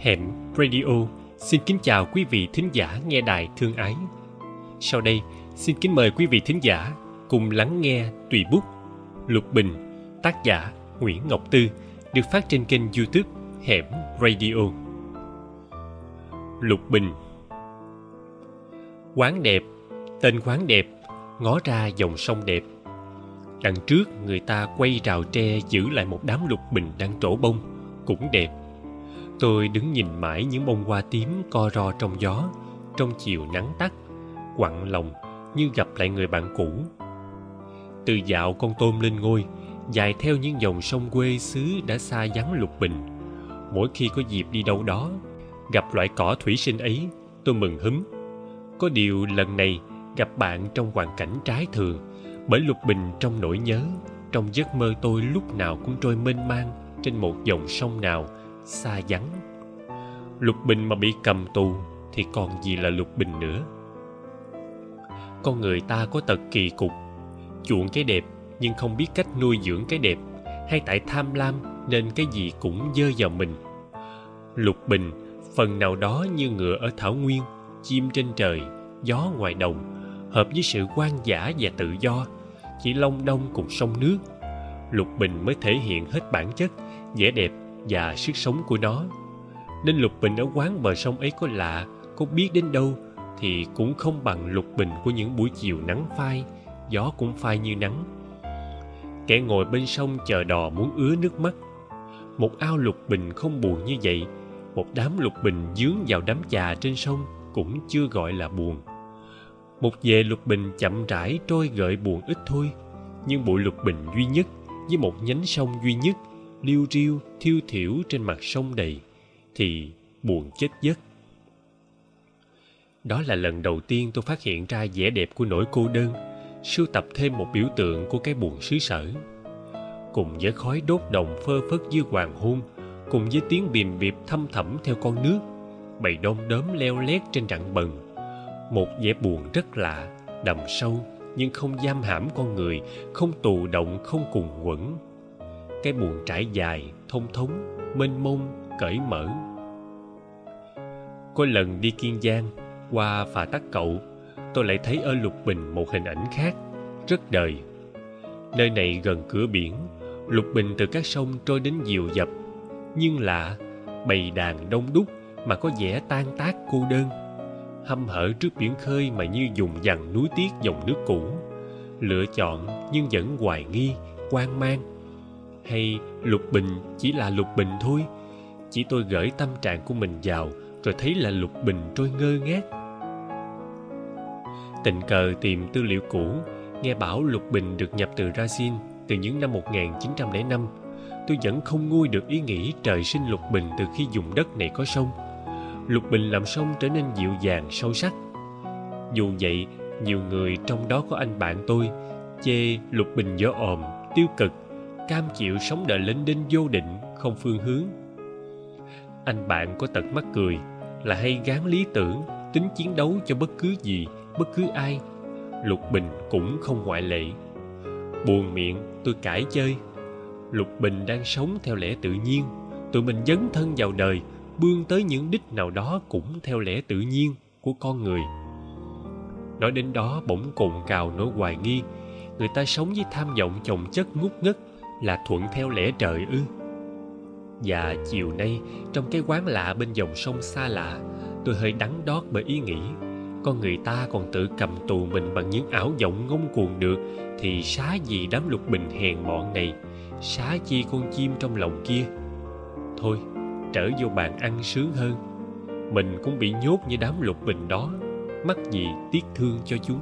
Hẻm Radio xin kính chào quý vị thính giả nghe đài thương ái. Sau đây, xin kính mời quý vị thính giả cùng lắng nghe tùy bút Lục Bình, tác giả Nguyễn Ngọc Tư, được phát trên kênh YouTube Hẻm Radio. Lục Bình Quán đẹp, tên quán đẹp, ngó ra dòng sông đẹp. Đằng trước người ta quay rào tre giữ lại một đám lục bình đang trổ bông, cũng đẹp Tôi đứng nhìn mãi những bông hoa tím co ro trong gió, trong chiều nắng tắt, quặn lòng như gặp lại người bạn cũ. Từ dạo con tôm lên ngôi, dài theo những dòng sông quê xứ đã xa vắng lục bình. Mỗi khi có dịp đi đâu đó, gặp loại cỏ thủy sinh ấy, tôi mừng húm. Có điều lần này gặp bạn trong hoàn cảnh trái thường, bởi lục bình trong nỗi nhớ, trong giấc mơ tôi lúc nào cũng trôi mênh mang trên một dòng sông nào xa vắng. Lục bình mà bị cầm tù thì còn gì là lục bình nữa. Con người ta có tật kỳ cục, chuộng cái đẹp nhưng không biết cách nuôi dưỡng cái đẹp, hay tại tham lam nên cái gì cũng dơ vào mình. Lục bình, phần nào đó như ngựa ở thảo nguyên, chim trên trời, gió ngoài đồng, hợp với sự quan giả và tự do, chỉ long đong cùng sông nước. Lục bình mới thể hiện hết bản chất, vẻ đẹp và sức sống của nó. Nên lục bình ở quán bờ sông ấy có lạ, có biết đến đâu thì cũng không bằng lục bình của những buổi chiều nắng phai, gió cũng phai như nắng. Kẻ ngồi bên sông chờ đò muốn ứa nước mắt. Một ao lục bình không buồn như vậy, một đám lục bình dướng vào đám chà trên sông cũng chưa gọi là buồn. Một về lục bình chậm rãi trôi gợi buồn ít thôi, nhưng bụi lục bình duy nhất với một nhánh sông duy nhất liêu riêu thiêu thiểu trên mặt sông đầy, thì buồn chết giấc. Đó là lần đầu tiên tôi phát hiện ra vẻ đẹp của nỗi cô đơn, sưu tập thêm một biểu tượng của cái buồn xứ sở. Cùng với khói đốt đồng phơ phất dưới hoàng hôn, cùng với tiếng bìm bịp thâm thẳm theo con nước, bầy đom đóm leo lét trên rặng bần, một vẻ buồn rất lạ, đầm sâu nhưng không giam hãm con người, không tù động, không cùng quẩn cái buồn trải dài, thông thống, mênh mông, cởi mở. Có lần đi kiên giang, qua phà tắc cậu, tôi lại thấy ở lục bình một hình ảnh khác, rất đời. Nơi này gần cửa biển, lục bình từ các sông trôi đến diều dập, nhưng lạ, bầy đàn đông đúc mà có vẻ tan tác cô đơn. Hăm hở trước biển khơi mà như dùng dằn núi tiếc dòng nước cũ, lựa chọn nhưng vẫn hoài nghi, quan mang hay lục bình chỉ là lục bình thôi. Chỉ tôi gửi tâm trạng của mình vào, rồi thấy là lục bình trôi ngơ ngác. Tình cờ tìm tư liệu cũ, nghe bảo lục bình được nhập từ Brazil từ những năm 1905 tôi vẫn không nguôi được ý nghĩ trời sinh lục bình từ khi dùng đất này có sông. Lục bình làm sông trở nên dịu dàng, sâu sắc. Dù vậy, nhiều người trong đó có anh bạn tôi chê lục bình dở ồm, tiêu cực cam chịu sống đời linh đinh vô định, không phương hướng. Anh bạn có tật mắc cười là hay gán lý tưởng, tính chiến đấu cho bất cứ gì, bất cứ ai. Lục bình cũng không ngoại lệ. Buồn miệng, tôi cãi chơi. Lục bình đang sống theo lẽ tự nhiên, tụi mình dấn thân vào đời, bươn tới những đích nào đó cũng theo lẽ tự nhiên của con người. Nói đến đó bỗng cồn cào nỗi hoài nghi, người ta sống với tham vọng chồng chất ngút ngất là thuận theo lẽ trời ư? Và chiều nay, trong cái quán lạ bên dòng sông xa lạ, tôi hơi đắng đót bởi ý nghĩ, con người ta còn tự cầm tù mình bằng những ảo vọng ngông cuồng được, thì xá gì đám lục bình hèn mọn này, xá chi con chim trong lòng kia? Thôi, trở vô bàn ăn sướng hơn. Mình cũng bị nhốt như đám lục bình đó, mắc gì tiếc thương cho chúng?